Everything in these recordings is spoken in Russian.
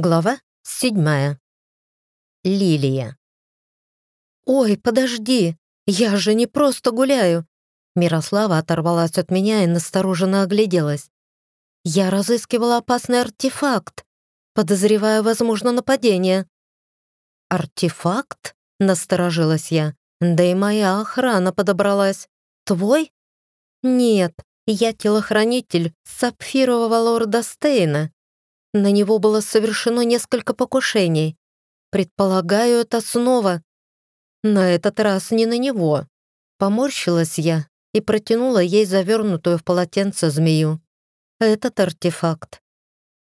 Глава седьмая. Лилия. «Ой, подожди, я же не просто гуляю!» Мирослава оторвалась от меня и настороженно огляделась. «Я разыскивала опасный артефакт, подозревая, возможно, нападение». «Артефакт?» — насторожилась я. «Да и моя охрана подобралась. Твой?» «Нет, я телохранитель сапфирового лорда Стейна», на него было совершено несколько покушений. Предполагаю, это снова. На этот раз не на него. Поморщилась я и протянула ей завернутую в полотенце змею. Этот артефакт.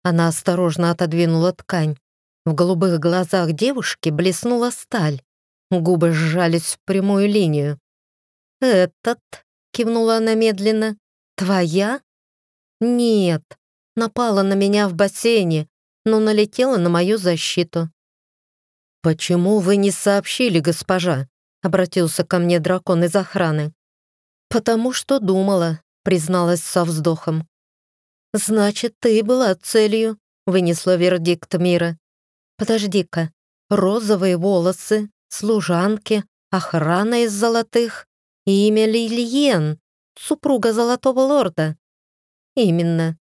Она осторожно отодвинула ткань. В голубых глазах девушки блеснула сталь. Губы сжались в прямую линию. «Этот?» — кивнула она медленно. «Твоя?» «Нет, напала на меня в бассейне, но налетела на мою защиту. «Почему вы не сообщили, госпожа?» — обратился ко мне дракон из охраны. «Потому что думала», — призналась со вздохом. «Значит, ты была целью», — вынесла вердикт мира. «Подожди-ка, розовые волосы, служанки, охрана из золотых, имя Лильен, супруга золотого лорда». «Именно.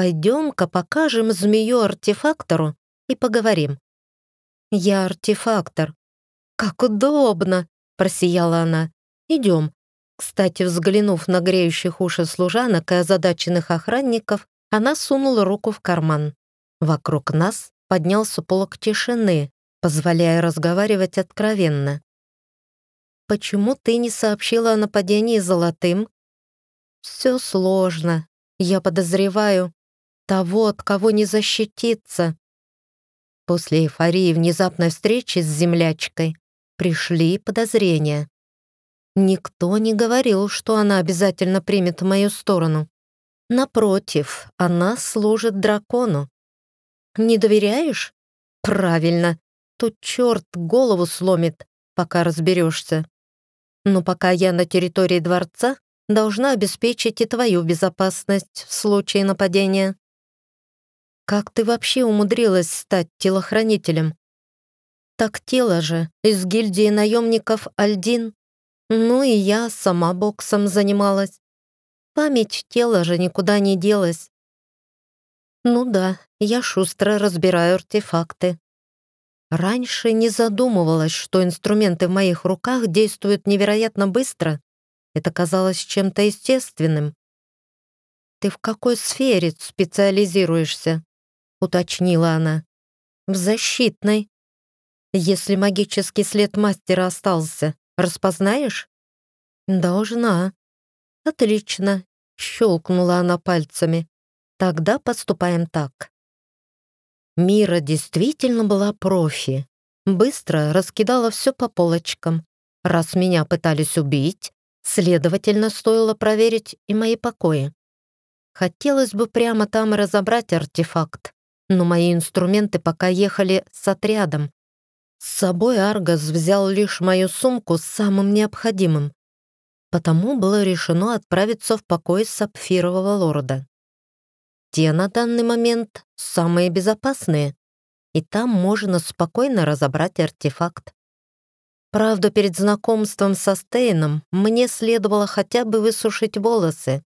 Пойдем-ка покажем змею-артефактору и поговорим. Я артефактор. Как удобно, просияла она. Идем. Кстати, взглянув на греющих уши служанок и озадаченных охранников, она сунула руку в карман. Вокруг нас поднялся полок тишины, позволяя разговаривать откровенно. «Почему ты не сообщила о нападении золотым?» «Все сложно. Я подозреваю, того, от кого не защититься. После эйфории внезапной встречи с землячкой пришли подозрения. Никто не говорил, что она обязательно примет мою сторону. Напротив, она служит дракону. Не доверяешь? Правильно. Тут черт голову сломит, пока разберешься. Но пока я на территории дворца, должна обеспечить и твою безопасность в случае нападения. Как ты вообще умудрилась стать телохранителем? Так тело же, из гильдии наемников Альдин. Ну и я сама боксом занималась. Память тела же никуда не делась. Ну да, я шустро разбираю артефакты. Раньше не задумывалась, что инструменты в моих руках действуют невероятно быстро. Это казалось чем-то естественным. Ты в какой сфере специализируешься? Уточнила она. «В защитной. Если магический след мастера остался, распознаешь?» «Должна». «Отлично», — щелкнула она пальцами. «Тогда поступаем так». Мира действительно была профи. Быстро раскидала все по полочкам. Раз меня пытались убить, следовательно, стоило проверить и мои покои. Хотелось бы прямо там разобрать артефакт но мои инструменты пока ехали с отрядом. С собой Аргас взял лишь мою сумку с самым необходимым. Потому было решено отправиться в покой сапфирового лорда. Те на данный момент самые безопасные, и там можно спокойно разобрать артефакт. Правда, перед знакомством со Стейном мне следовало хотя бы высушить волосы.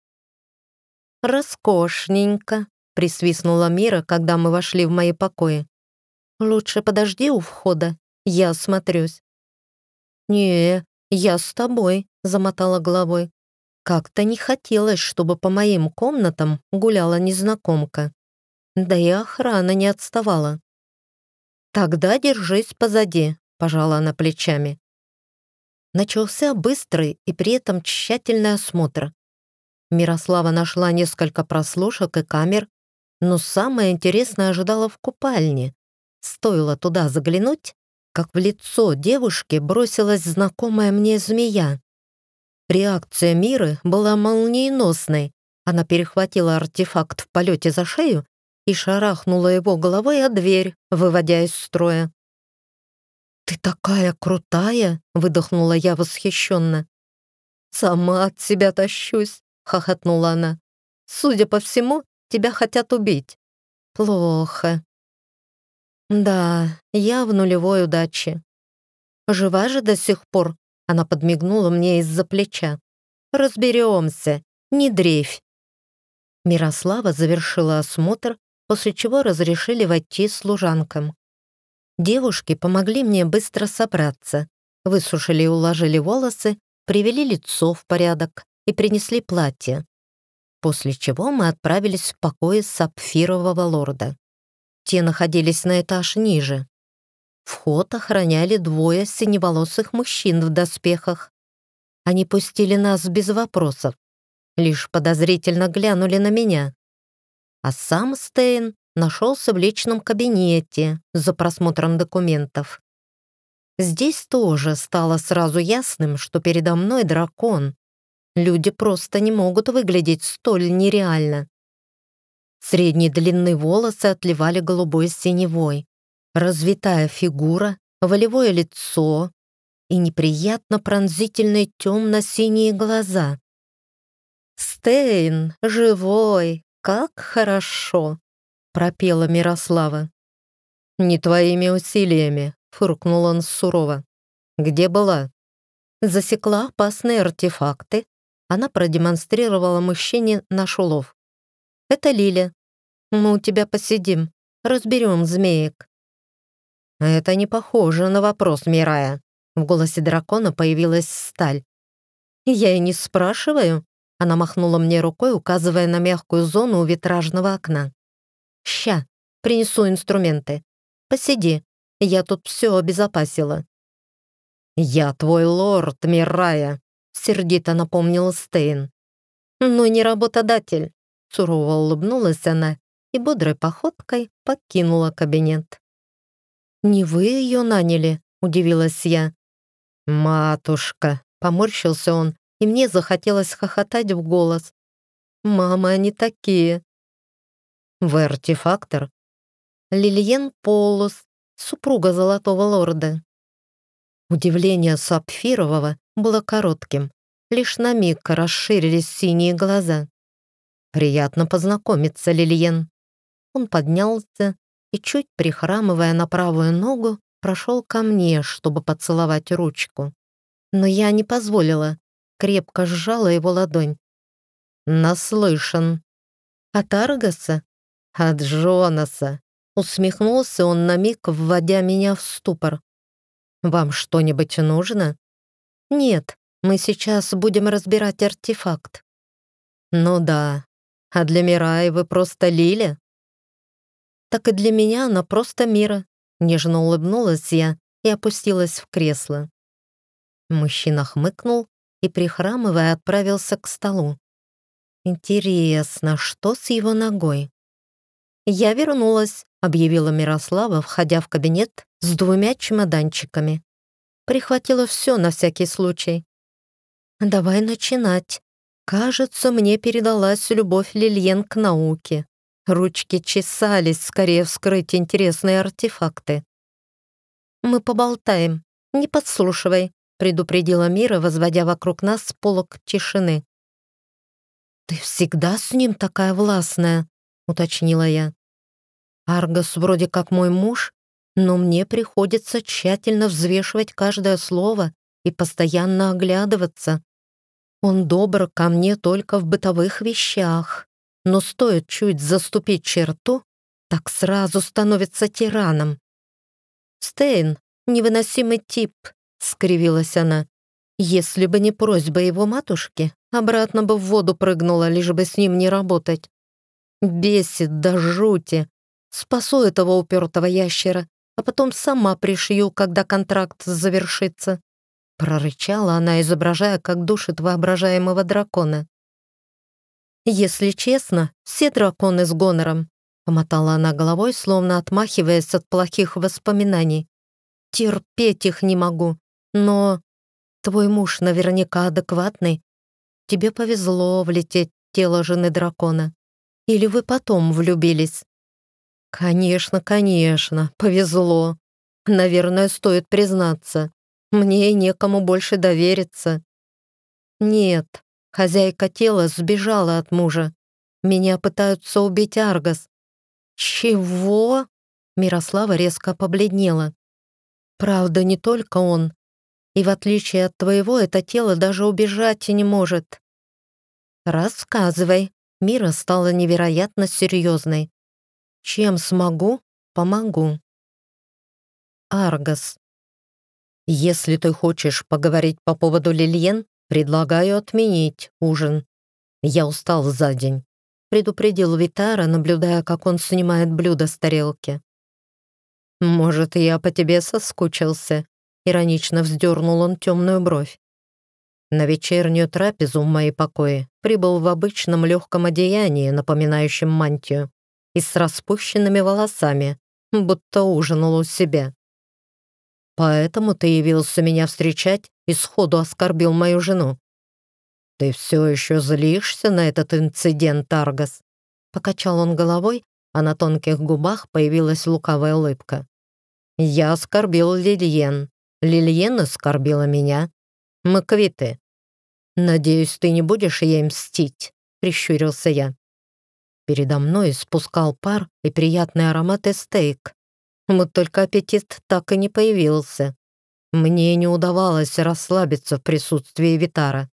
«Роскошненько», присвистнула Мира, когда мы вошли в мои покои. «Лучше подожди у входа, я осмотрюсь». «Не, я с тобой», — замотала головой. Как-то не хотелось, чтобы по моим комнатам гуляла незнакомка. Да и охрана не отставала. «Тогда держись позади», — пожала она плечами. Начался быстрый и при этом тщательный осмотр. Мирослава нашла несколько прослушек и камер, но самое интересное ожидало в купальне. Стоило туда заглянуть, как в лицо девушки бросилась знакомая мне змея. Реакция Миры была молниеносной. Она перехватила артефакт в полете за шею и шарахнула его головой о дверь, выводя из строя. «Ты такая крутая!» — выдохнула я восхищенно. «Сама от себя тащусь!» — хохотнула она. «Судя по всему, тебя хотят убить». «Плохо». Да, я в нулевой удаче. Жива же до сих пор? Она подмигнула мне из-за плеча. Разберемся, не дрейфь. Мирослава завершила осмотр, после чего разрешили войти служанкам. Девушки помогли мне быстро собраться, высушили и уложили волосы, привели лицо в порядок и принесли платье. После чего мы отправились в покои сапфирового лорда. Те находились на этаж ниже. Вход охраняли двое синеволосых мужчин в доспехах. Они пустили нас без вопросов, лишь подозрительно глянули на меня. А сам Стейн нашелся в личном кабинете за просмотром документов. Здесь тоже стало сразу ясным, что передо мной дракон. Люди просто не могут выглядеть столь нереально. Средней длины волосы отливали голубой синевой, развитая фигура, волевое лицо и неприятно пронзительные темно-синие глаза. «Стейн, живой, как хорошо!» — пропела Мирослава. «Не твоими усилиями», — фыркнул он сурово. «Где была?» Засекла опасные артефакты. Она продемонстрировала мужчине наш улов. «Это Лиля. Мы у тебя посидим, разберем змеек». «Это не похоже на вопрос, Мирая». В голосе дракона появилась сталь. «Я и не спрашиваю». Она махнула мне рукой, указывая на мягкую зону у витражного окна. «Ща, принесу инструменты. Посиди, я тут все обезопасила». «Я твой лорд, Мирая», — сердито напомнил Стейн. «Ну не работодатель», — сурово улыбнулась она и бодрой походкой покинула кабинет. «Не вы ее наняли?» — удивилась я. «Матушка!» — поморщился он, и мне захотелось хохотать в голос. «Мама, они такие!» Вы артефактор? Лильен Полус, супруга Золотого Лорда. Удивление Сапфирового было коротким. Лишь на миг расширились синие глаза. «Приятно познакомиться, Лильен». Он поднялся и, чуть прихрамывая на правую ногу, прошел ко мне, чтобы поцеловать ручку. Но я не позволила, крепко сжала его ладонь. «Наслышан». «От Аргаса?» «От Джонаса!» — усмехнулся он на миг, вводя меня в ступор. «Вам что-нибудь нужно?» «Нет, мы сейчас будем разбирать артефакт». «Ну да, а для Мираи вы просто Лиля?» «Так и для меня она просто Мира», — нежно улыбнулась я и опустилась в кресло. Мужчина хмыкнул и, прихрамывая, отправился к столу. Интересно, что с его ногой? «Я вернулась», — объявила Мирослава, входя в кабинет с двумя чемоданчиками. Прихватила все на всякий случай. «Давай начинать. Кажется, мне передалась любовь Лильен к науке. Ручки чесались, скорее вскрыть интересные артефакты. «Мы поболтаем. Не подслушивай», — предупредила Мира, возводя вокруг нас полок тишины. «Ты всегда с ним такая властная», — уточнила я. «Аргос вроде как мой муж, но мне приходится тщательно взвешивать каждое слово и постоянно оглядываться. Он добр ко мне только в бытовых вещах, но стоит чуть заступить черту, так сразу становится тираном». «Стейн, невыносимый тип», — скривилась она. «Если бы не просьба его матушки, обратно бы в воду прыгнула, лишь бы с ним не работать. Бесит до жути. Спасу этого упертого ящера, а потом сама пришью, когда контракт завершится. Прорычала она, изображая, как душит воображаемого дракона. «Если честно, все драконы с гонором», — помотала она головой, словно отмахиваясь от плохих воспоминаний. «Терпеть их не могу, но твой муж наверняка адекватный. Тебе повезло влететь в тело жены дракона. Или вы потом влюбились?» «Конечно, конечно, повезло. Наверное, стоит признаться. Мне некому больше довериться». «Нет, хозяйка тела сбежала от мужа. Меня пытаются убить Аргас». «Чего?» Мирослава резко побледнела. «Правда, не только он. И в отличие от твоего, это тело даже убежать не может». «Рассказывай». Мира стала невероятно серьезной. «Чем смогу, помогу». Аргас. «Если ты хочешь поговорить по поводу Лильен, предлагаю отменить ужин. Я устал за день», — предупредил Витара, наблюдая, как он снимает блюдо с тарелки. «Может, я по тебе соскучился?» — иронично вздернул он темную бровь. На вечернюю трапезу в мои покои прибыл в обычном легком одеянии, напоминающем мантию, и с распущенными волосами, будто ужинал у себя. Поэтому ты явился меня встречать и сходу оскорбил мою жену. Ты все еще злишься на этот инцидент, Аргас?» Покачал он головой, а на тонких губах появилась лукавая улыбка. «Я оскорбил Лильен. Лильен оскорбила меня. Мы квиты. Надеюсь, ты не будешь ей мстить», — прищурился я. Передо мной спускал пар и приятный аромат стейк. Вот только аппетит так и не появился. Мне не удавалось расслабиться в присутствии Витара.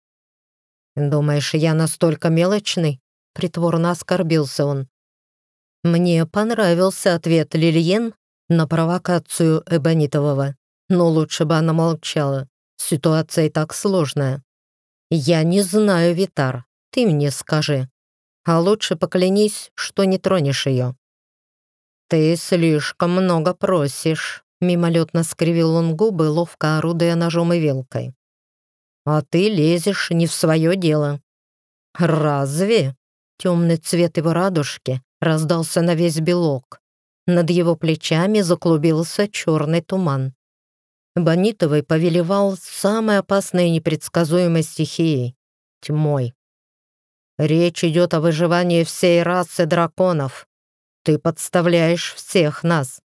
«Думаешь, я настолько мелочный?» — притворно оскорбился он. Мне понравился ответ Лильен на провокацию Эбонитового, но лучше бы она молчала. Ситуация и так сложная. «Я не знаю, Витар, ты мне скажи. А лучше поклянись, что не тронешь ее». «Ты слишком много просишь», — мимолетно скривил он губы, ловко орудуя ножом и вилкой. «А ты лезешь не в свое дело». «Разве?» Темный цвет его радужки раздался на весь белок. Над его плечами заклубился черный туман. Бонитовый повелевал самой опасной и непредсказуемой стихией — тьмой. Речь идет о выживании всей расы драконов. Ты подставляешь всех нас.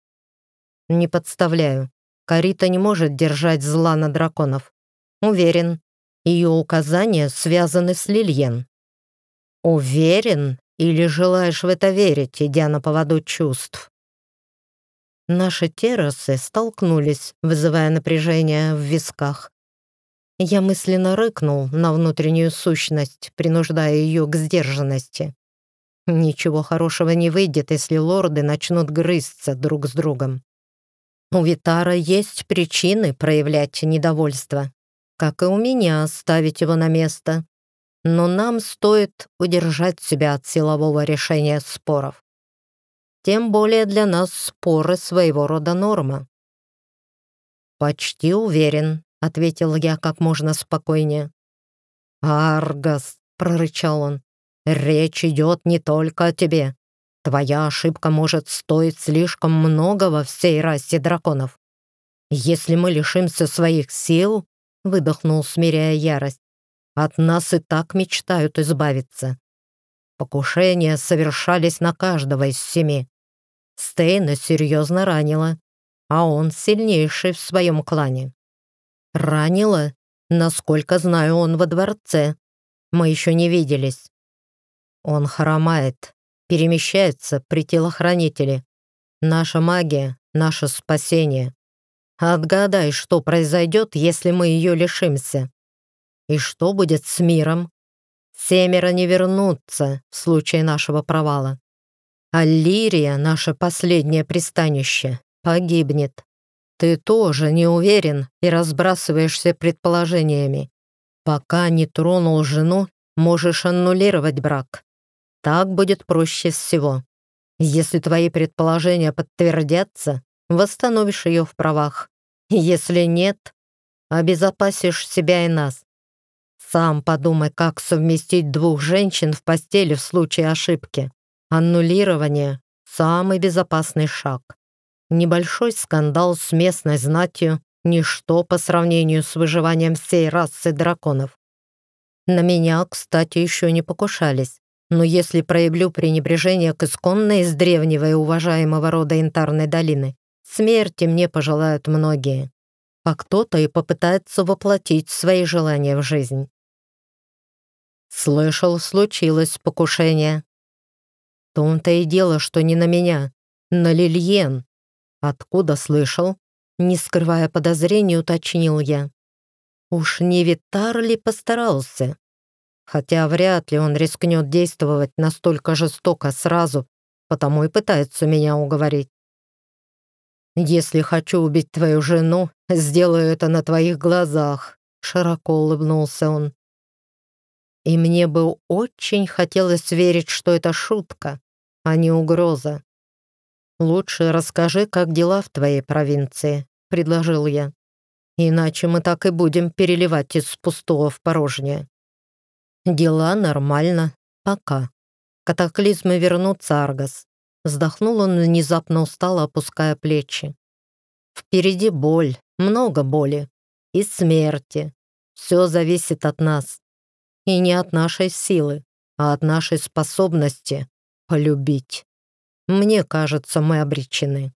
Не подставляю. Карита не может держать зла на драконов. Уверен, ее указания связаны с Лильен. Уверен или желаешь в это верить, идя на поводу чувств? Наши террасы столкнулись, вызывая напряжение в висках. Я мысленно рыкнул на внутреннюю сущность, принуждая ее к сдержанности. Ничего хорошего не выйдет, если лорды начнут грызться друг с другом. У Витара есть причины проявлять недовольство, как и у меня ставить его на место. Но нам стоит удержать себя от силового решения споров. Тем более для нас споры своего рода норма. «Почти уверен», — ответил я как можно спокойнее. «Аргас», — прорычал он, Речь идет не только о тебе. Твоя ошибка может стоить слишком многого всей расе драконов. Если мы лишимся своих сил, выдохнул, смиряя ярость, от нас и так мечтают избавиться. Покушения совершались на каждого из семи. Стейна серьезно ранила, а он сильнейший в своем клане. Ранила? Насколько знаю, он во дворце. Мы еще не виделись. Он хромает, перемещается при телохранителе. Наша магия — наше спасение. Отгадай, что произойдет, если мы ее лишимся. И что будет с миром? Семеро не вернутся в случае нашего провала. А Лирия, наше последнее пристанище, погибнет. Ты тоже не уверен и разбрасываешься предположениями. Пока не тронул жену, можешь аннулировать брак. Так будет проще всего. Если твои предположения подтвердятся, восстановишь ее в правах. Если нет, обезопасишь себя и нас. Сам подумай, как совместить двух женщин в постели в случае ошибки. Аннулирование — самый безопасный шаг. Небольшой скандал с местной знатью — ничто по сравнению с выживанием всей расы драконов. На меня, кстати, еще не покушались. Но если проявлю пренебрежение к исконной из древнего и уважаемого рода Янтарной долины, смерти мне пожелают многие, а кто-то и попытается воплотить свои желания в жизнь. Слышал, случилось покушение. В том-то и дело, что не на меня, на Лильен, «Откуда слышал?» Не скрывая подозрений, уточнил я. Уж не Витар ли постарался? Хотя вряд ли он рискнет действовать настолько жестоко сразу, потому и пытается меня уговорить. «Если хочу убить твою жену, сделаю это на твоих глазах», — широко улыбнулся он. И мне бы очень хотелось верить, что это шутка, а не угроза. «Лучше расскажи, как дела в твоей провинции», — предложил я. «Иначе мы так и будем переливать из пустого в порожнее». «Дела нормально. Пока. Катаклизмы вернутся, Аргас». Вздохнул он внезапно устало, опуская плечи. «Впереди боль, много боли. И смерти. Все зависит от нас. И не от нашей силы, а от нашей способности полюбить». Мне кажется, мы обречены».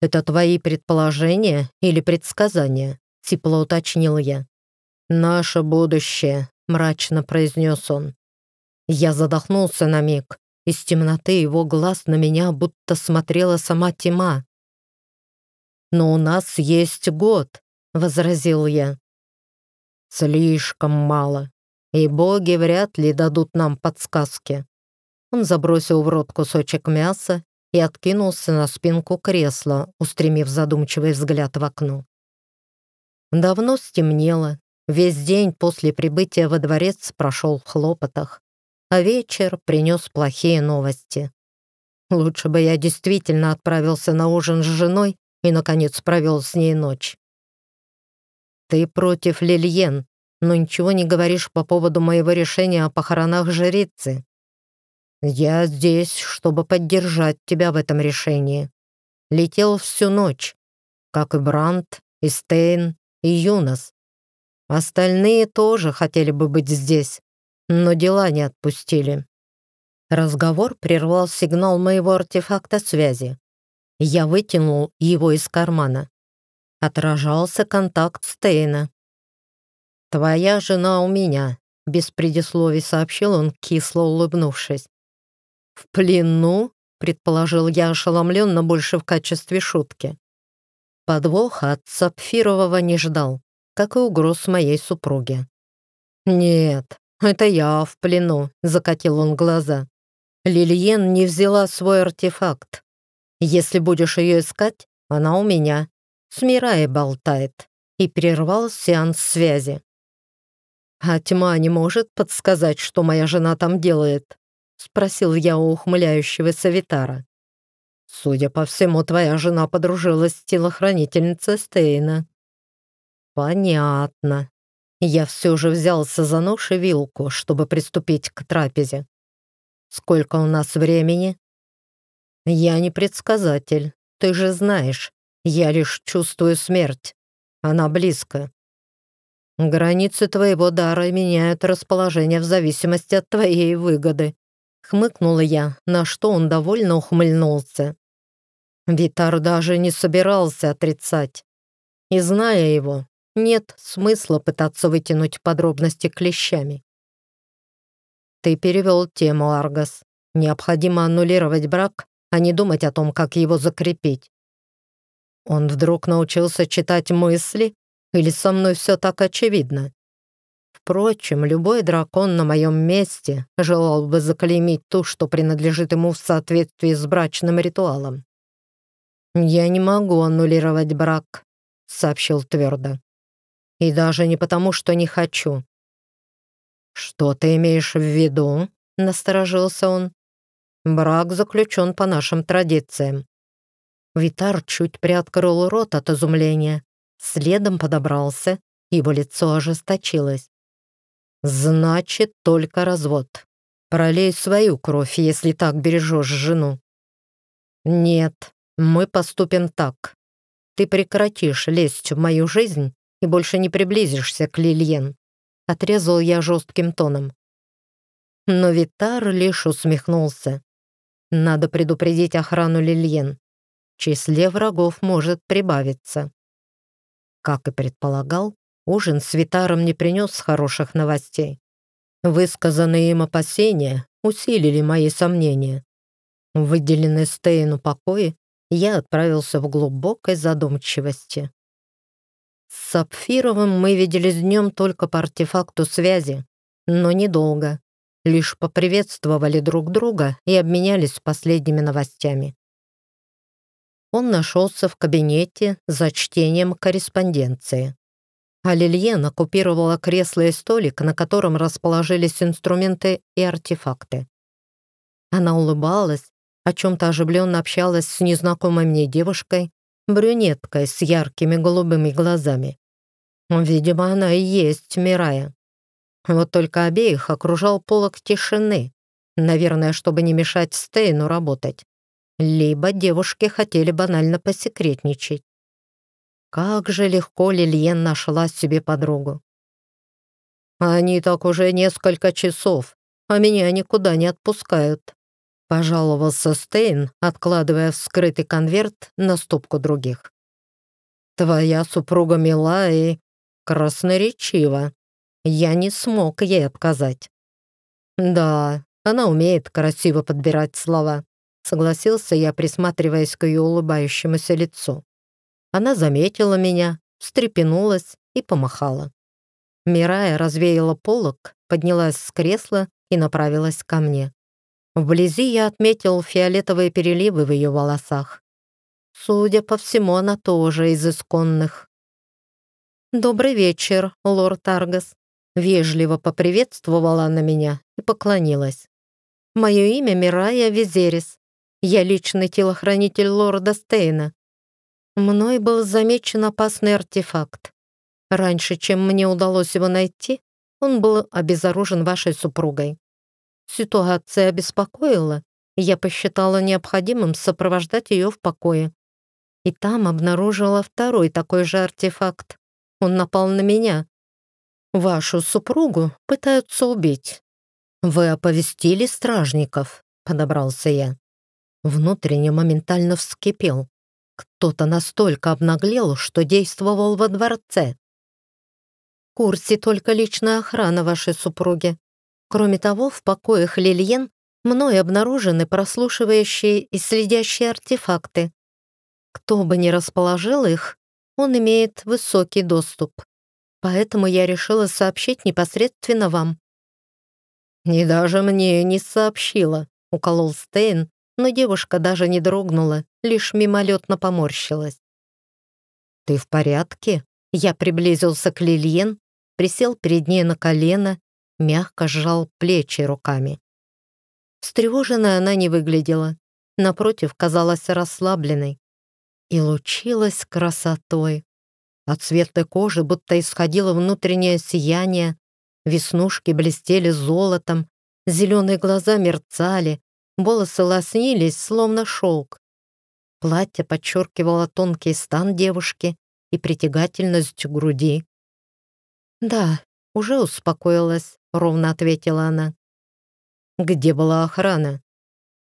«Это твои предположения или предсказания?» — тепло уточнил я. «Наше будущее», — мрачно произнес он. Я задохнулся на миг. Из темноты его глаз на меня будто смотрела сама тьма. «Но у нас есть год», — возразил я. «Слишком мало, и боги вряд ли дадут нам подсказки. Он забросил в рот кусочек мяса и откинулся на спинку кресла, устремив задумчивый взгляд в окно. Давно стемнело, весь день после прибытия во дворец прошел в хлопотах, а вечер принес плохие новости. Лучше бы я действительно отправился на ужин с женой и, наконец, провел с ней ночь. «Ты против Лильен, но ничего не говоришь по поводу моего решения о похоронах жрицы», «Я здесь, чтобы поддержать тебя в этом решении. Летел всю ночь, как и Брандт, и Стейн, и Юнос. Остальные тоже хотели бы быть здесь, но дела не отпустили». Разговор прервал сигнал моего артефакта связи. Я вытянул его из кармана. Отражался контакт Стейна. «Твоя жена у меня», — без предисловий сообщил он, кисло улыбнувшись. «В плену?» — предположил я ошеломленно больше в качестве шутки. Подвоха от Сапфирового не ждал, как и угроз моей супруге. «Нет, это я в плену», — закатил он глаза. «Лильен не взяла свой артефакт. Если будешь ее искать, она у меня. С Мирай болтает». И прервал сеанс связи. «А тьма не может подсказать, что моя жена там делает?» — спросил я у ухмыляющегося Витара. «Судя по всему, твоя жена подружилась с телохранительницей Стейна». «Понятно. Я все же взялся за нож и вилку, чтобы приступить к трапезе. Сколько у нас времени?» «Я не предсказатель. Ты же знаешь, я лишь чувствую смерть. Она близко. Границы твоего дара меняют расположение в зависимости от твоей выгоды. Хмыкнула я, на что он довольно ухмыльнулся. Витар даже не собирался отрицать. И зная его, нет смысла пытаться вытянуть подробности клещами. Ты перевел тему, Аргас. Необходимо аннулировать брак, а не думать о том, как его закрепить. Он вдруг научился читать мысли, или со мной все так очевидно? Впрочем, любой дракон на моем месте желал бы заклеймить ту, что принадлежит ему в соответствии с брачным ритуалом. «Я не могу аннулировать брак», — сообщил твердо. «И даже не потому, что не хочу». «Что ты имеешь в виду?» — насторожился он. «Брак заключен по нашим традициям». Витар чуть приоткрыл рот от изумления, следом подобрался, его лицо ожесточилось. Значит, только развод. Пролей свою кровь, если так бережешь жену. Нет, мы поступим так. Ты прекратишь лезть в мою жизнь и больше не приблизишься к Лильен. Отрезал я жестким тоном. Но Витар лишь усмехнулся. Надо предупредить охрану Лильен. В числе врагов может прибавиться. Как и предполагал, Ужин с Витаром не принес хороших новостей. Высказанные им опасения усилили мои сомнения. Выделенные Стейну покои я отправился в глубокой задумчивости. С Сапфировым мы виделись днем только по артефакту связи, но недолго. Лишь поприветствовали друг друга и обменялись последними новостями. Он нашелся в кабинете за чтением корреспонденции. А Лильен оккупировала кресло и столик, на котором расположились инструменты и артефакты. Она улыбалась, о чем-то оживленно общалась с незнакомой мне девушкой, брюнеткой с яркими голубыми глазами. Видимо, она и есть Мирая. Вот только обеих окружал полог тишины, наверное, чтобы не мешать Стейну работать. Либо девушки хотели банально посекретничать. Как же легко Лильен нашла себе подругу. «Они так уже несколько часов, а меня никуда не отпускают», пожаловался Стейн, откладывая вскрытый конверт на стопку других. «Твоя супруга мила и красноречива. Я не смог ей отказать». «Да, она умеет красиво подбирать слова», согласился я, присматриваясь к ее улыбающемуся лицу. Она заметила меня, встрепенулась и помахала. Мирая развеяла полок, поднялась с кресла и направилась ко мне. Вблизи я отметил фиолетовые переливы в ее волосах. Судя по всему, она тоже из исконных. «Добрый вечер, лорд Аргас», — вежливо поприветствовала она меня и поклонилась. «Мое имя Мирая Визерис. Я личный телохранитель лорда Стейна. Мной был замечен опасный артефакт. Раньше, чем мне удалось его найти, он был обезоружен вашей супругой. Ситуация обеспокоила, и я посчитала необходимым сопровождать ее в покое. И там обнаружила второй такой же артефакт. Он напал на меня. Вашу супругу пытаются убить. Вы оповестили стражников, подобрался я. Внутренне моментально вскипел. Кто-то настолько обнаглел, что действовал во дворце. В только личная охрана вашей супруги. Кроме того, в покоях Лильен мной обнаружены прослушивающие и следящие артефакты. Кто бы ни расположил их, он имеет высокий доступ. Поэтому я решила сообщить непосредственно вам. «И даже мне не сообщила», — уколол Стейн, но девушка даже не дрогнула, лишь мимолетно поморщилась. «Ты в порядке?» Я приблизился к Лильен, присел перед ней на колено мягко сжал плечи руками. Встревоженная она не выглядела, напротив, казалась расслабленной и лучилась красотой. От светлой кожи будто исходило внутреннее сияние, веснушки блестели золотом, зеленые глаза мерцали, волосы лоснились, словно шелк. Платье подчеркивало тонкий стан девушки и притягательность груди. Да, уже успокоилась, — ровно ответила она. «Где была охрана?»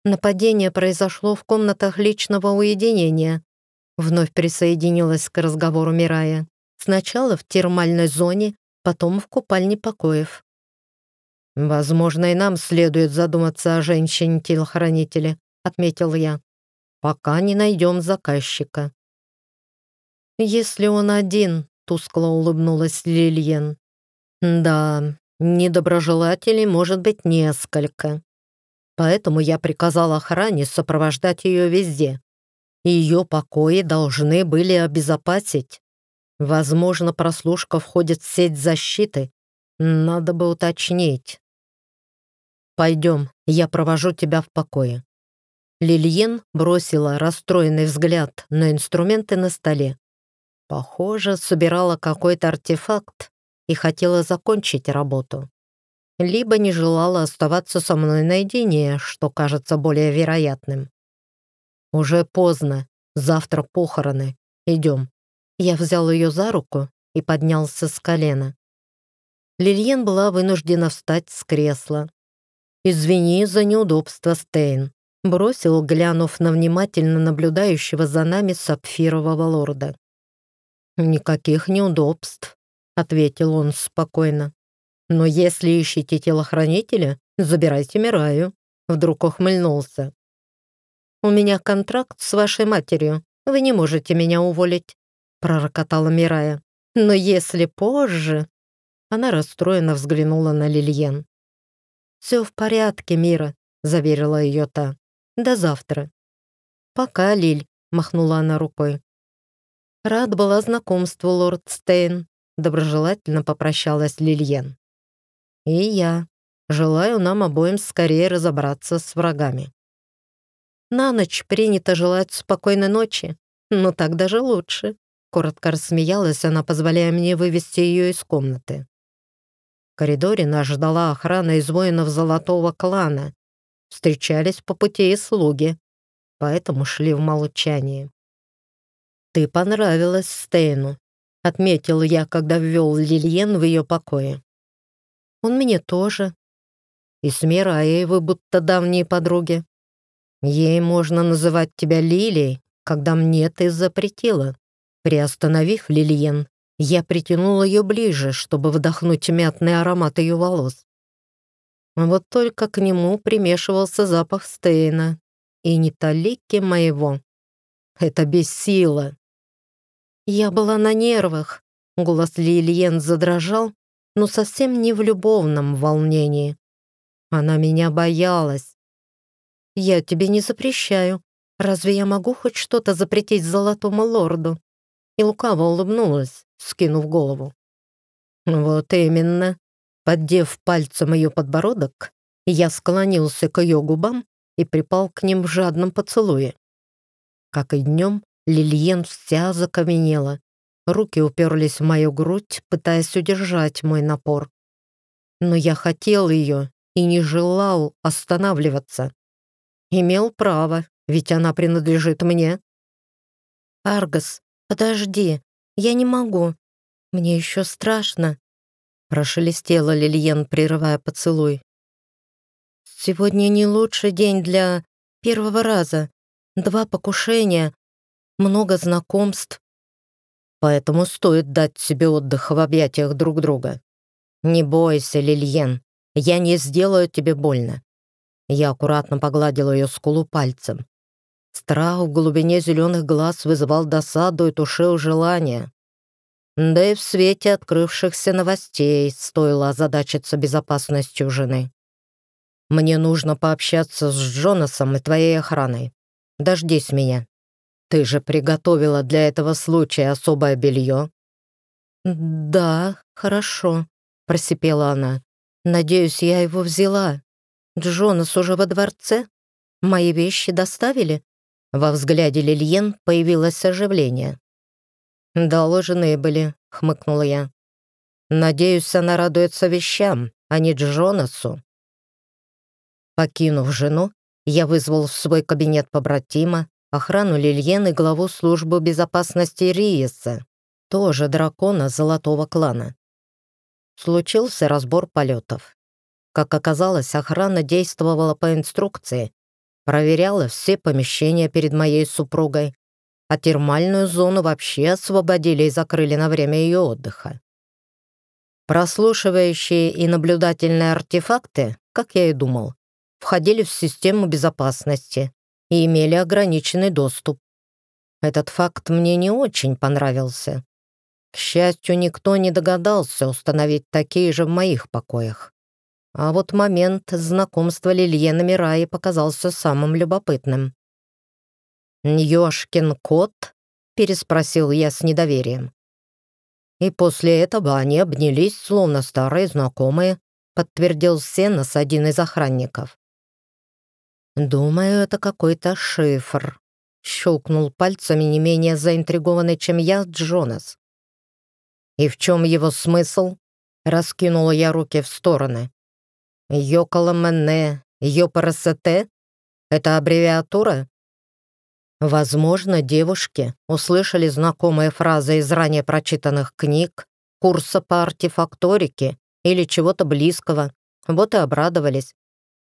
«Нападение произошло в комнатах личного уединения», — вновь присоединилась к разговору Мирая. «Сначала в термальной зоне, потом в купальне покоев». «Возможно, и нам следует задуматься о женщине-телохранителе», — отметил я, «пока не найдем заказчика». «Если он один», — тускло улыбнулась Лильен. «Да, Недоброжелателей может быть несколько. Поэтому я приказал охране сопровождать ее везде. Ее покои должны были обезопасить. Возможно, прослушка входит в сеть защиты. Надо бы уточнить. «Пойдем, я провожу тебя в покое». Лильен бросила расстроенный взгляд на инструменты на столе. Похоже, собирала какой-то артефакт, и хотела закончить работу. Либо не желала оставаться со мной наедине, что кажется более вероятным. «Уже поздно. Завтра похороны. Идем». Я взял ее за руку и поднялся с колена. Лильен была вынуждена встать с кресла. «Извини за неудобство, Стейн», бросил, глянув на внимательно наблюдающего за нами сапфирового лорда. «Никаких неудобств ответил он спокойно. «Но если ищете телохранителя, забирайте Мираю», вдруг ухмыльнулся. у меня контракт с вашей матерью. Вы не можете меня уволить», — пророкотала Мирая. «Но если позже...» Она расстроенно взглянула на Лильен. «Все в порядке, Мира», — заверила ее та. «До завтра». «Пока, Лиль», — махнула она рукой. «Рад была знакомству, лорд Стейн», — доброжелательно попрощалась Лильен. «И я. Желаю нам обоим скорее разобраться с врагами». «На ночь принято желать спокойной ночи, но так даже лучше», — коротко рассмеялась она, позволяя мне вывести ее из комнаты. В коридоре нас ждала охрана из воинов золотого клана. Встречались по пути и слуги, поэтому шли в молчании. «Ты понравилась Стейну», — отметил я, когда ввел Лильен в ее покое. «Он мне тоже». «И с Мираей вы будто давние подруги. Ей можно называть тебя Лилией, когда мне ты запретила». Приостановив Лильен, я притянул ее ближе, чтобы вдохнуть мятный аромат ее волос. Вот только к нему примешивался запах Стейна, и не талики моего. Это бессило. Я была на нервах. Голос Лильен задрожал, но совсем не в любовном волнении. Она меня боялась. «Я тебе не запрещаю. Разве я могу хоть что-то запретить золотому лорду?» И лукаво улыбнулась, скинув голову. «Вот именно». Поддев пальцем ее подбородок, я склонился к ее губам и припал к ним в жадном поцелуе. Как и днем, Лильен вся закаменела. Руки уперлись в мою грудь, пытаясь удержать мой напор. Но я хотел ее и не желал останавливаться. Имел право, ведь она принадлежит мне. «Аргос, подожди, я не могу. Мне еще страшно», прошелестела Лильен, прерывая поцелуй. «Сегодня не лучший день для первого раза. Два покушения, много знакомств. Поэтому стоит дать себе отдых в объятиях друг друга. Не бойся, Лильен, я не сделаю тебе больно. Я аккуратно погладил ее скулу пальцем. Страх в глубине зеленых глаз вызывал досаду и тушил желание. Да и в свете открывшихся новостей стоило озадачиться безопасностью жены. «Мне нужно пообщаться с Джонасом и твоей охраной. Дождись меня». «Ты же приготовила для этого случая особое белье?» «Да, хорошо», — просипела она. «Надеюсь, я его взяла. Джонас уже во дворце? Мои вещи доставили?» Во взгляде Лильен появилось оживление. «Доложенные были», — хмыкнула я. «Надеюсь, она радуется вещам, а не Джонасу». Покинув жену, я вызвал в свой кабинет побратима, охрану Лильен и главу службы безопасности Риеса, тоже дракона золотого клана. Случился разбор полетов. Как оказалось, охрана действовала по инструкции, проверяла все помещения перед моей супругой, а термальную зону вообще освободили и закрыли на время ее отдыха. Прослушивающие и наблюдательные артефакты, как я и думал, входили в систему безопасности, и имели ограниченный доступ. Этот факт мне не очень понравился. К счастью, никто не догадался установить такие же в моих покоях. А вот момент знакомства Лильены Мираи показался самым любопытным. «Ёшкин кот?» — переспросил я с недоверием. И после этого они обнялись, словно старые знакомые, подтвердил Сенос, один из охранников. «Думаю, это какой-то шифр», — щелкнул пальцами не менее заинтригованный, чем я, Джонас. «И в чем его смысл?» — раскинула я руки в стороны. «Йоколомене, Йопарасете? Это аббревиатура?» Возможно, девушки услышали знакомые фразы из ранее прочитанных книг, курса по артефакторике или чего-то близкого, вот и обрадовались.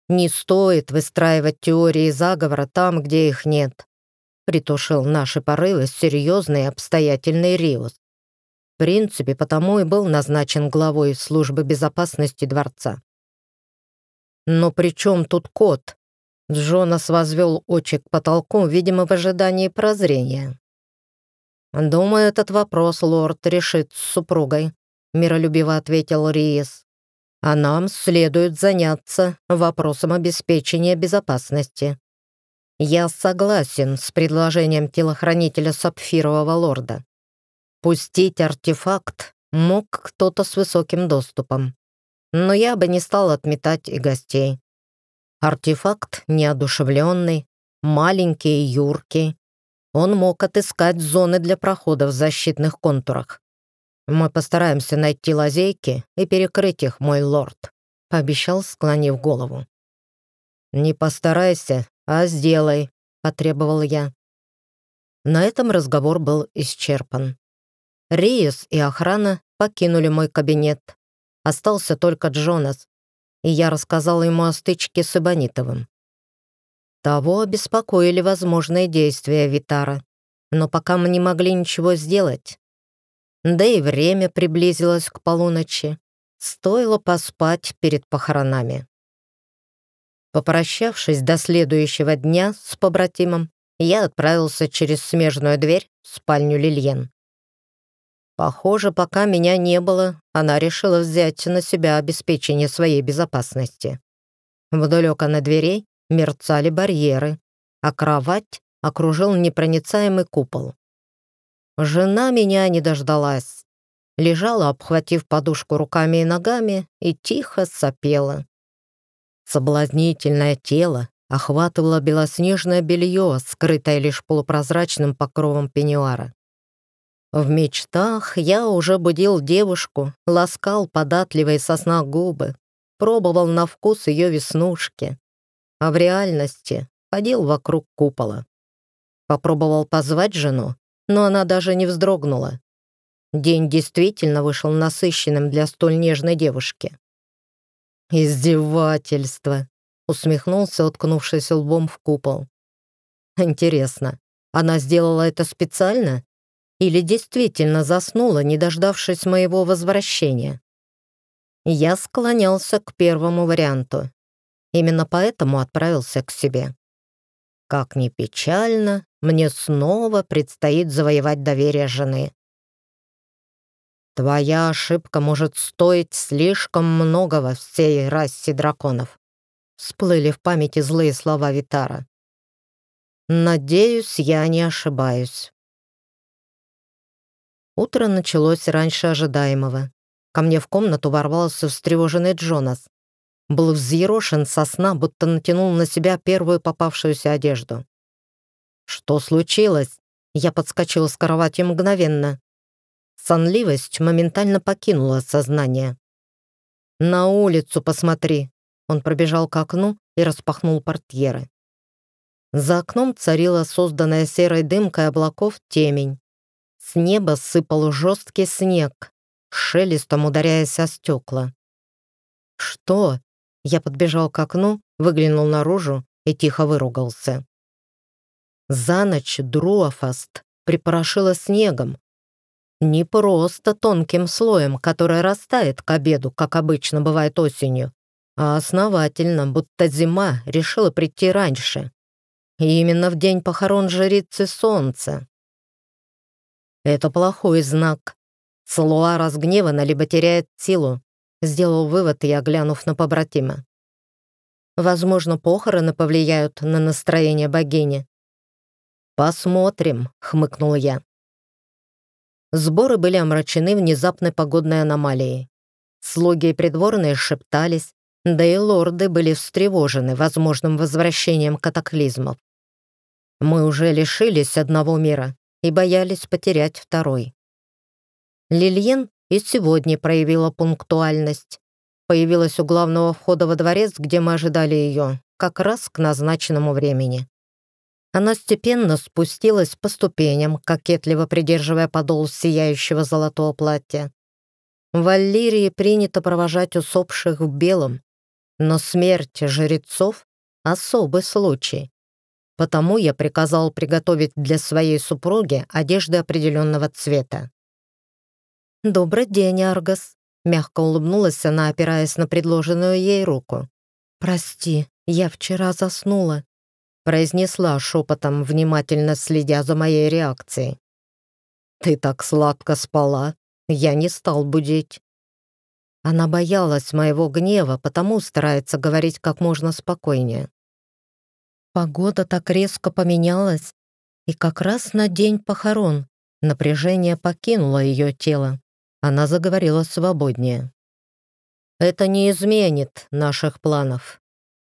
Не стоит выстраивать теории заговора там, где их нет. Притушил наши порывы серьезный обстоятельный Риус. В принципе, потому и был назначен главой службы безопасности дворца. Но при чем тут кот? Джонас возвел очи к потолку, видимо, в ожидании прозрения. «Думаю, этот вопрос лорд решит с супругой», — миролюбиво ответил Риес. «А нам следует заняться вопросом обеспечения безопасности. Я согласен с предложением телохранителя Сапфирового лорда. Пустить артефакт мог кто-то с высоким доступом, но я бы не стал отметать и гостей. Артефакт неодушевленный, маленький и юркий. Он мог отыскать зоны для прохода в защитных контурах. Мы постараемся найти лазейки и перекрыть их, мой лорд», — пообещал, склонив голову. «Не постарайся, а сделай», — потребовал я. На этом разговор был исчерпан. Риес и охрана покинули мой кабинет. Остался только Джонас, и я рассказал ему о стычке с Ибонитовым. Того обеспокоили возможные действия Витара, но пока мы не могли ничего сделать. Да и время приблизилось к полуночи. Стоило поспать перед похоронами. Попрощавшись до следующего дня с побратимом, я отправился через смежную дверь в спальню Лильен. Похоже, пока меня не было, она решила взять на себя обеспечение своей безопасности. Вдоль окон дверей мерцали барьеры, а кровать окружил непроницаемый купол. Жена меня не дождалась. Лежала, обхватив подушку руками и ногами, и тихо сопела. Соблазнительное тело охватывало белоснежное белье, скрытое лишь полупрозрачным покровом пеньюара. В мечтах я уже будил девушку, ласкал податливые сосна губы, пробовал на вкус ее веснушки, а в реальности ходил вокруг купола. Попробовал позвать жену, но она даже не вздрогнула. День действительно вышел насыщенным для столь нежной девушки. «Издевательство!» — усмехнулся, уткнувшись лбом в купол. «Интересно, она сделала это специально или действительно заснула, не дождавшись моего возвращения. Я склонялся к первому варианту. Именно поэтому отправился к себе. Как ни печально, мне снова предстоит завоевать доверие жены. Твоя ошибка может стоить слишком многого всей расе драконов. Всплыли в памяти злые слова Витара. Надеюсь, я не ошибаюсь. Утро началось раньше ожидаемого. Ко мне в комнату ворвался встревоженный Джонас. Был взъерошен со сна, будто натянул на себя первую попавшуюся одежду. «Что случилось?» Я подскочила с кровати мгновенно. Сонливость моментально покинула сознание. «На улицу посмотри!» Он пробежал к окну и распахнул портьеры. За окном царила созданная серой дымкой облаков темень. С неба сыпал жесткий снег, шелестом ударяясь о стекла. «Что?» Я подбежал к окну, выглянул наружу и тихо выругался. За ночь Друафаст припорошила снегом. Не просто тонким слоем, который растает к обеду, как обычно бывает осенью, а основательно, будто зима решила прийти раньше. И именно в день похорон жрицы солнца. Это плохой знак. Слуа разгневана либо теряет силу, сделал вывод я, глянув на побратима. Возможно, похороны повлияют на настроение богини. «Посмотрим», — хмыкнул я. Сборы были омрачены внезапной погодной аномалией. Слуги и придворные шептались, да и лорды были встревожены возможным возвращением катаклизмов. Мы уже лишились одного мира, и боялись потерять второй. Лильен и сегодня проявила пунктуальность. Появилась у главного входа во дворец, где мы ожидали ее, как раз к назначенному времени. Она степенно спустилась по ступеням, кокетливо придерживая подол сияющего золотого платья. В Аллирии принято провожать усопших в белом, но смерть жрецов — особый случай. Потому я приказал приготовить для своей супруги одежды определенного цвета. «Добрый день, Аргас», — мягко улыбнулась она, опираясь на предложенную ей руку. «Прости, я вчера заснула», произнесла шепотом, внимательно следя за моей реакцией. «Ты так сладко спала, я не стал будить». Она боялась моего гнева, потому старается говорить как можно спокойнее. Погода так резко поменялась, и как раз на день похорон напряжение покинуло ее тело. Она заговорила свободнее. «Это не изменит наших планов.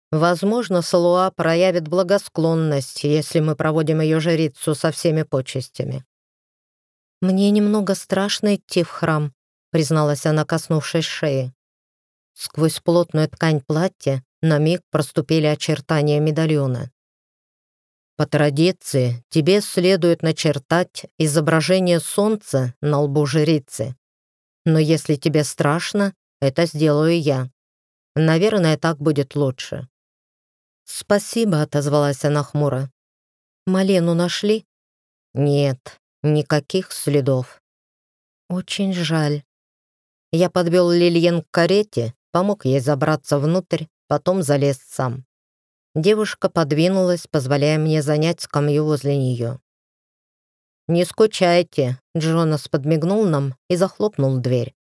Возможно, Салуа проявит благосклонность, если мы проводим ее жрицу со всеми почестями. «Мне немного страшно идти в храм», призналась она, коснувшись шеи. Сквозь плотную ткань платья на миг проступили очертания медальона. По традиции, тебе следует начертать изображение солнца на лбу жрицы. Но если тебе страшно, это сделаю я. Наверное, так будет лучше. «Спасибо», — отозвалась она хмуро. «Малену нашли?» «Нет, никаких следов». «Очень жаль». Я подвел Лильен к карете, помог ей забраться внутрь, потом залез сам. Девушка подвинулась, позволяя мне занять скамью возле нее. «Не скучайте», — Джонас подмигнул нам и захлопнул дверь.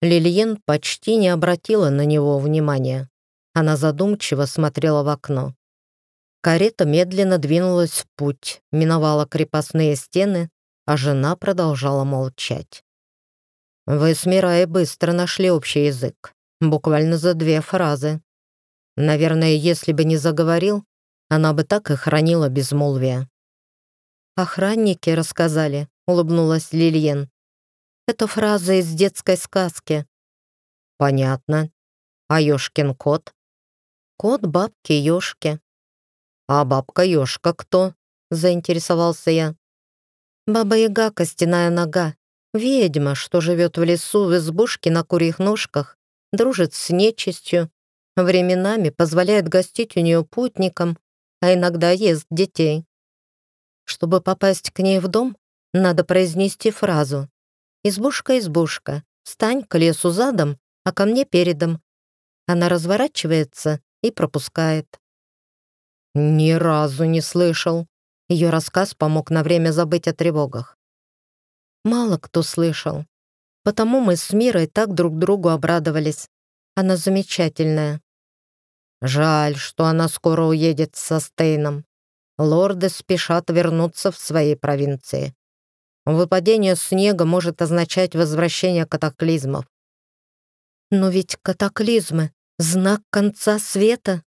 Лильен почти не обратила на него внимания. Она задумчиво смотрела в окно. Карета медленно двинулась в путь, миновала крепостные стены, а жена продолжала молчать. Вы с Мирай быстро нашли общий язык, буквально за две фразы. Наверное, если бы не заговорил, она бы так и хранила безмолвие. «Охранники рассказали», — улыбнулась Лильен. «Это фраза из детской сказки». «Понятно. А ёшкин кот?» Кот бабки Ёшки. «А бабка Ёшка кто?» — заинтересовался я. «Баба-яга, костяная нога. Ведьма, что живет в лесу в избушке на курьих ножках, дружит с нечистью, временами позволяет гостить у нее путникам, а иногда ест детей. Чтобы попасть к ней в дом, надо произнести фразу «Избушка, избушка, встань к лесу задом, а ко мне передом». Она разворачивается и пропускает. Ни разу не слышал. Ее рассказ помог на время забыть о тревогах. Мало кто слышал. Потому мы с Мирой так друг другу обрадовались. Она замечательная. Жаль, что она скоро уедет со Стейном. Лорды спешат вернуться в свои провинции. Выпадение снега может означать возвращение катаклизмов. Но ведь катаклизмы Знак конца света?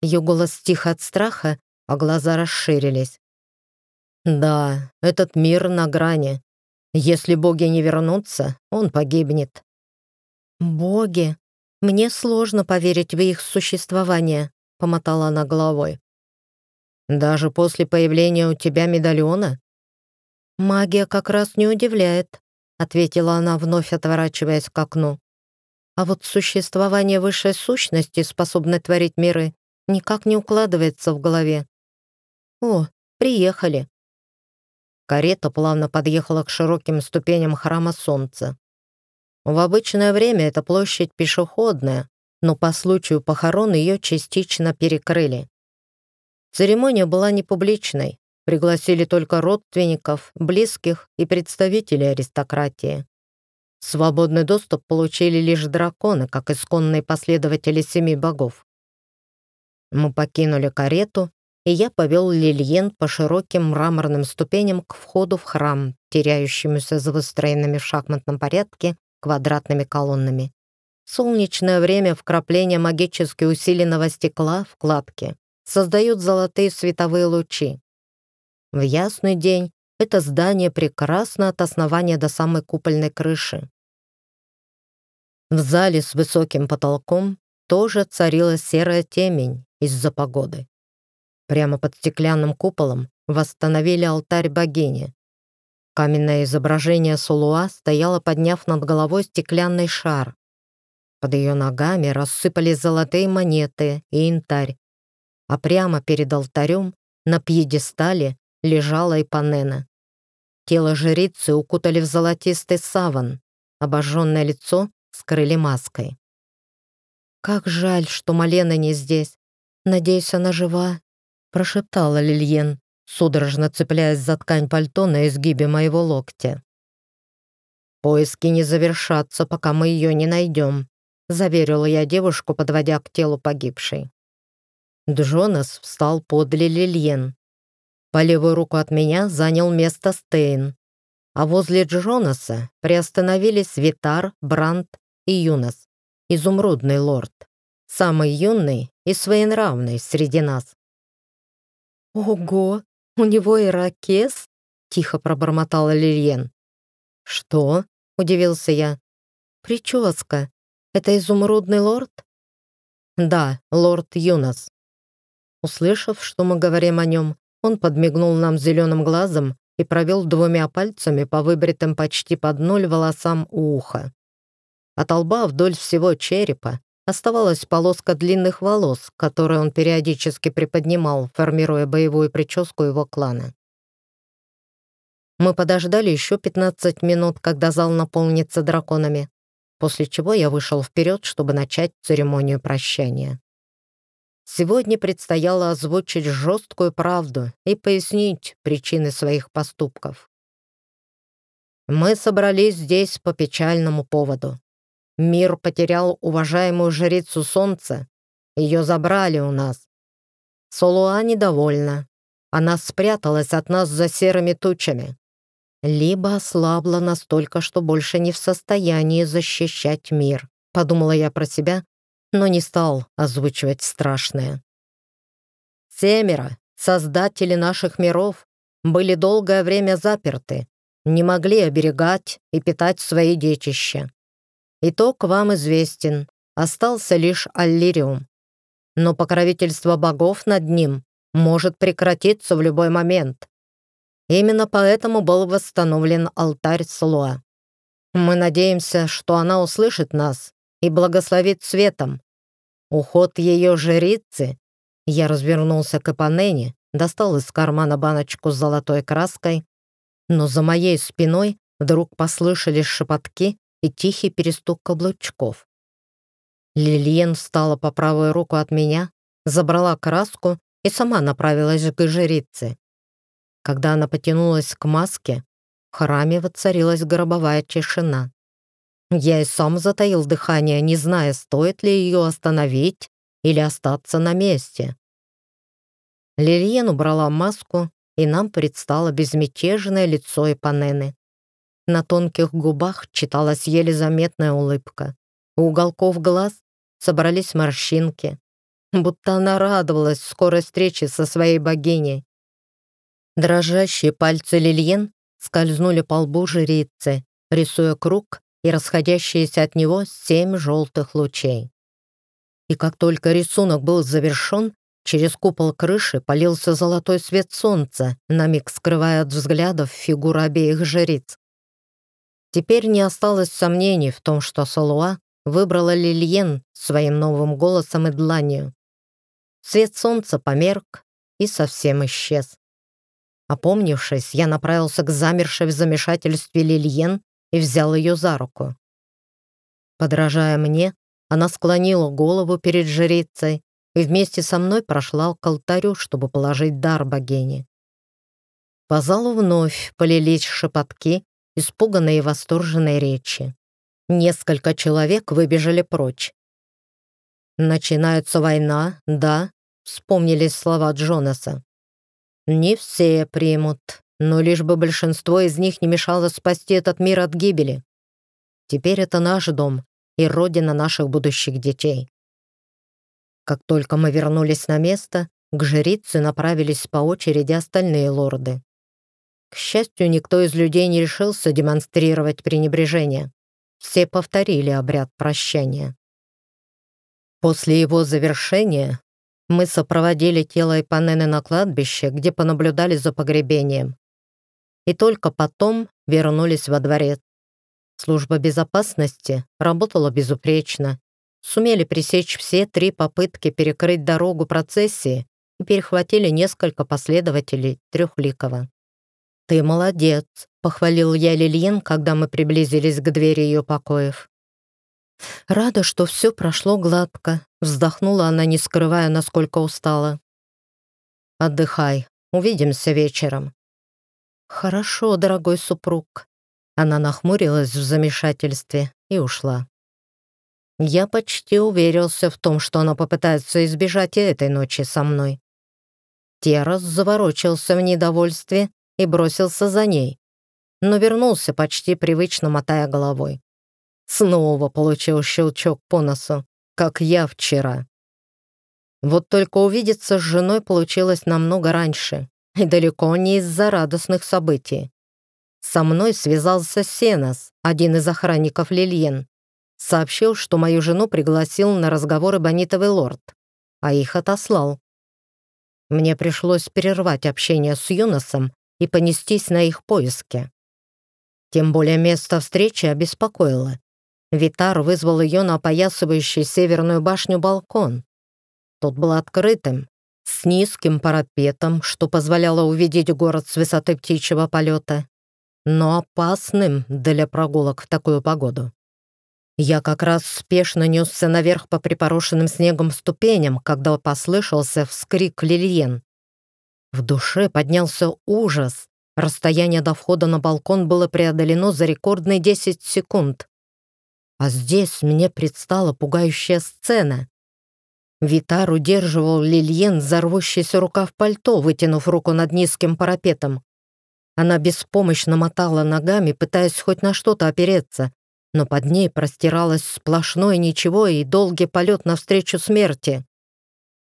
Ее голос тих от страха, а глаза расширились. Да, этот мир на грани. Если боги не вернутся, он погибнет. Боги? Мне сложно поверить в их существование, помотала она головой. Даже после появления у тебя медальона? Магия как раз не удивляет, ответила она, вновь отворачиваясь к окну. А вот существование высшей сущности, способной творить миры, никак не укладывается в голове. О, приехали. Карета плавно подъехала к широким ступеням храма Солнца. В обычное время эта площадь пешеходная, но по случаю похорон ее частично перекрыли. Церемония была не публичной, пригласили только родственников, близких и представителей аристократии. Свободный доступ получили лишь драконы, как исконные последователи семи богов. Мы покинули карету, и я повел Лильен по широким мраморным ступеням к входу в храм, теряющемуся за выстроенными в шахматном порядке квадратными колоннами. Солнечное время вкрапления магически усиленного стекла в кладке создают золотые световые лучи. В ясный день это здание прекрасно от основания до самой купольной крыши. В зале с высоким потолком тоже царила серая темень из-за погоды. Прямо под стеклянным куполом восстановили алтарь богини. Каменное изображение Сулуа стояло, подняв над головой стеклянный шар. Под ее ногами рассыпались золотые монеты и янтарь, а прямо перед алтарем на пьедестале лежала Ипанена. Тело жрицы укутали в золотистый саван, обожженное лицо скрыли маской. Как жаль, что Малена не здесь. «Надеюсь, она жива?» — прошептала Лильен, судорожно цепляясь за ткань пальто на изгибе моего локтя. «Поиски не завершатся, пока мы ее не найдем», — заверила я девушку, подводя к телу погибшей. Джонас встал подле Лильен. По левую руку от меня занял место Стейн, а возле Джонаса приостановились Витар, Брандт и Юнос, изумрудный лорд, самый юный и своенравный среди нас. «Ого, у него ирокез?» — тихо пробормотала Лильен. «Что?» — удивился я. «Прическа. Это изумрудный лорд?» «Да, лорд Юнос». Услышав, что мы говорим о нем, он подмигнул нам зеленым глазом и провел двумя пальцами по выбритым почти под ноль волосам у уха. От лба вдоль всего черепа оставалась полоска длинных волос, которые он периодически приподнимал, формируя боевую прическу его клана. Мы подождали еще 15 минут, когда зал наполнится драконами, после чего я вышел вперед, чтобы начать церемонию прощания. Сегодня предстояло озвучить жесткую правду и пояснить причины своих поступков. Мы собрались здесь по печальному поводу. Мир потерял уважаемую жрицу солнца. Ее забрали у нас. Солуа недовольна. Она спряталась от нас за серыми тучами либо ослабла настолько, что больше не в состоянии защищать мир. Подумала я про себя, но не стал озвучивать страшное. Семеро, создатели наших миров, были долгое время заперты, не могли оберегать и питать свои детища. Итог вам известен, остался лишь Аллириум. Но покровительство богов над ним может прекратиться в любой момент. Именно поэтому был восстановлен алтарь Слуа. Мы надеемся, что она услышит нас и благословит светом. Уход ее жрицы. Я развернулся к Эпанене, достал из кармана баночку с золотой краской, но за моей спиной вдруг послышались шепотки и тихий перестук каблучков. Лильен встала по правую руку от меня, забрала краску и сама направилась к жрице. Когда она потянулась к маске, в храме воцарилась гробовая тишина. Я и сам затаил дыхание, не зная, стоит ли ее остановить или остаться на месте. Лильен убрала маску, и нам предстало безмятежное лицо Ипанены. На тонких губах читалась еле заметная улыбка. У уголков глаз собрались морщинки, будто она радовалась скорой встрече со своей богиней. Дрожащие пальцы Лильен скользнули по лбу жрицы, рисуя круг и расходящиеся от него семь желтых лучей. И как только рисунок был завершен, через купол крыши полился золотой свет солнца, на миг скрывая от взглядов фигуры обеих жриц. Теперь не осталось сомнений в том, что Солуа выбрала Лильен своим новым голосом и дланью. Свет солнца померк и совсем исчез. Опомнившись, я направился к замершей в замешательстве Лильен и взял ее за руку. Подражая мне, она склонила голову перед жрицей и вместе со мной прошла к алтарю, чтобы положить дар богине. По залу вновь полились шепотки, испуганные и восторженные речи. Несколько человек выбежали прочь. «Начинается война, да?» — вспомнились слова Джонаса. Не все примут, но лишь бы большинство из них не мешало спасти этот мир от гибели. Теперь это наш дом и родина наших будущих детей. Как только мы вернулись на место, к жрице направились по очереди остальные лорды. К счастью, никто из людей не решился демонстрировать пренебрежение. Все повторили обряд прощания. После его завершения мы сопроводили тело Ипанены на кладбище, где понаблюдали за погребением. И только потом вернулись во дворец. Служба безопасности работала безупречно. Сумели пресечь все три попытки перекрыть дорогу процессии и перехватили несколько последователей Трехликова. «Ты молодец», — похвалил я Лильен, когда мы приблизились к двери ее покоев. Рада, что все прошло гладко. Вздохнула она, не скрывая, насколько устала. Отдыхай. Увидимся вечером. Хорошо, дорогой супруг. Она нахмурилась в замешательстве и ушла. Я почти уверился в том, что она попытается избежать и этой ночи со мной. Террас заворочился в недовольстве и бросился за ней, но вернулся почти привычно, мотая головой. Снова получил щелчок по носу, как я вчера. Вот только увидеться с женой получилось намного раньше, и далеко не из-за радостных событий. Со мной связался Сенос, один из охранников Лильен, сообщил, что мою жену пригласил на разговоры Бонитовый лорд, а их отослал. Мне пришлось прервать общение с Юносом и понестись на их поиски. Тем более место встречи обеспокоило. Витар вызвал ее на опоясывающий северную башню балкон. Тот был открытым, с низким парапетом, что позволяло увидеть город с высоты птичьего полета, но опасным для прогулок в такую погоду. Я как раз спешно несся наверх по припорошенным снегом ступеням, когда послышался вскрик Лильен. В душе поднялся ужас. Расстояние до входа на балкон было преодолено за рекордные 10 секунд. А здесь мне предстала пугающая сцена. Витар удерживал Лильен за рвущийся рукав пальто, вытянув руку над низким парапетом. Она беспомощно мотала ногами, пытаясь хоть на что-то опереться, но под ней простиралось сплошное ничего и долгий полет навстречу смерти.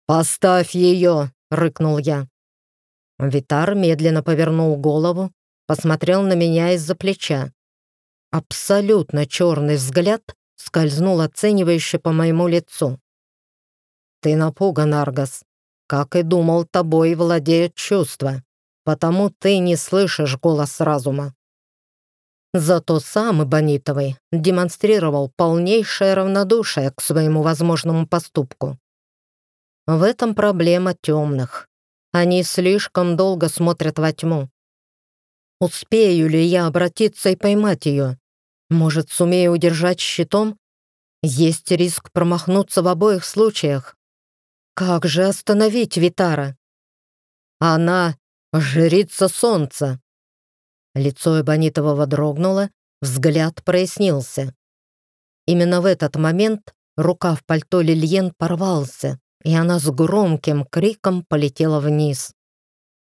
«Поставь ее!» — рыкнул я. Витар медленно повернул голову, посмотрел на меня из-за плеча. Абсолютно черный взгляд скользнул оценивающе по моему лицу. «Ты напуган, Аргас. Как и думал, тобой владеют чувства, потому ты не слышишь голос разума. Зато сам Ибонитовый демонстрировал полнейшее равнодушие к своему возможному поступку. В этом проблема темных. Они слишком долго смотрят во тьму. Успею ли я обратиться и поймать ее? Может, сумею удержать щитом? Есть риск промахнуться в обоих случаях. Как же остановить Витара? Она — жрица солнца. Лицо Эбонитового дрогнуло, взгляд прояснился. Именно в этот момент рука в пальто Лильен порвался, и она с громким криком полетела вниз.